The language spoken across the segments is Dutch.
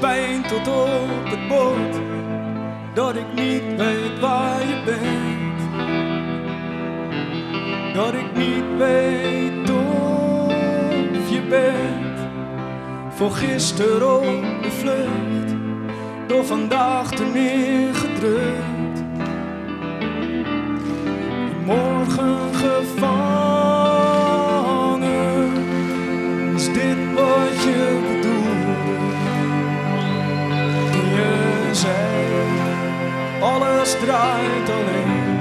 pijn tot op het bord, dat ik niet weet waar je bent. Dat ik niet weet of je bent. Voor gisteren op de vlucht, door vandaag te neergedrukt. Morgen gevangen, draait alleen.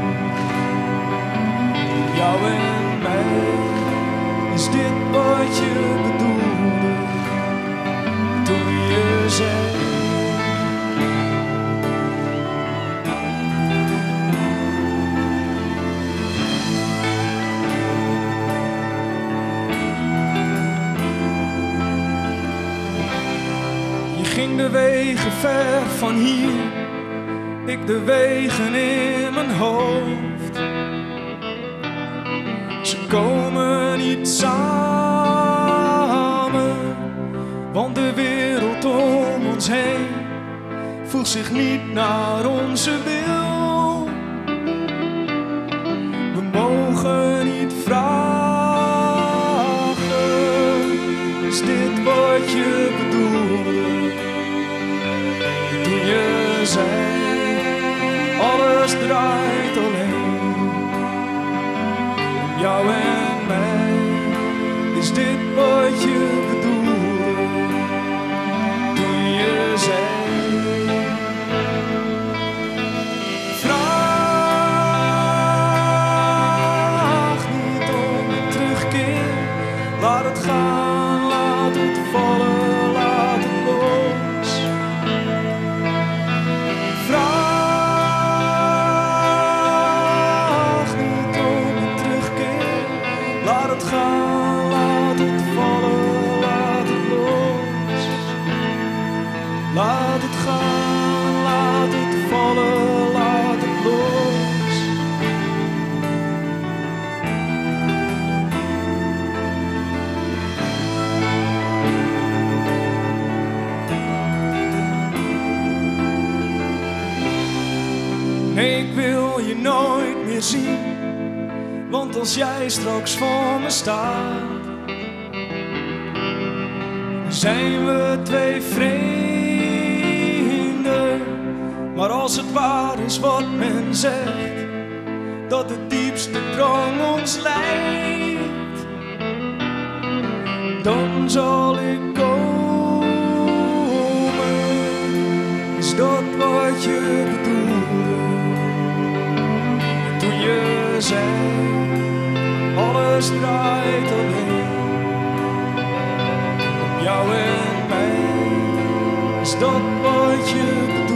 Jou en mij, is dit wat je bedoelde? Toen je zei. Je ging de wegen ver van hier, ik de wegen in mijn hoofd. Ze komen niet samen, want de wereld om ons heen voelt zich niet naar onze wil. We mogen niet vragen, is dit wat je bedoelde? Toen je zei, draait alleen om Laat het vallen, laat het los. Ik wil je nooit meer zien. Want als jij straks voor me staat, zijn we twee vreemden. Als het waar is wat men zegt, dat de diepste drang ons leidt, dan zal ik komen. Is dat wat je bedoelde? Toen je zei, alles draait alleen om jou en mij. Is dat wat je bedoelde?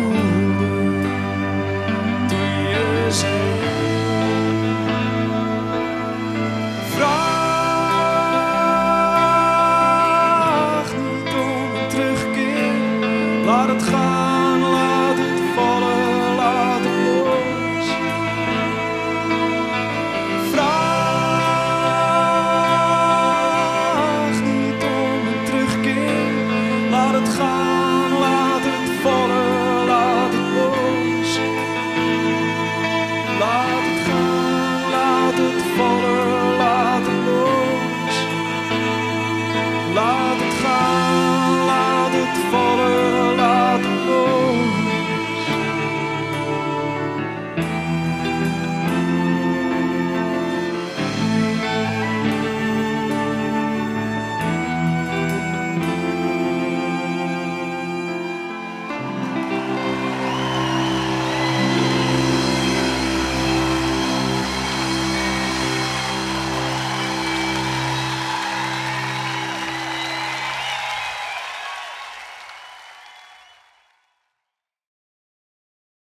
Laat het gaan, laat het vallen, laat het los. Vraag niet om een terugkeer. Laat het gaan, laat het vallen, laat het los. Laat het gaan, laat het vallen, laat het los. Laat het gaan.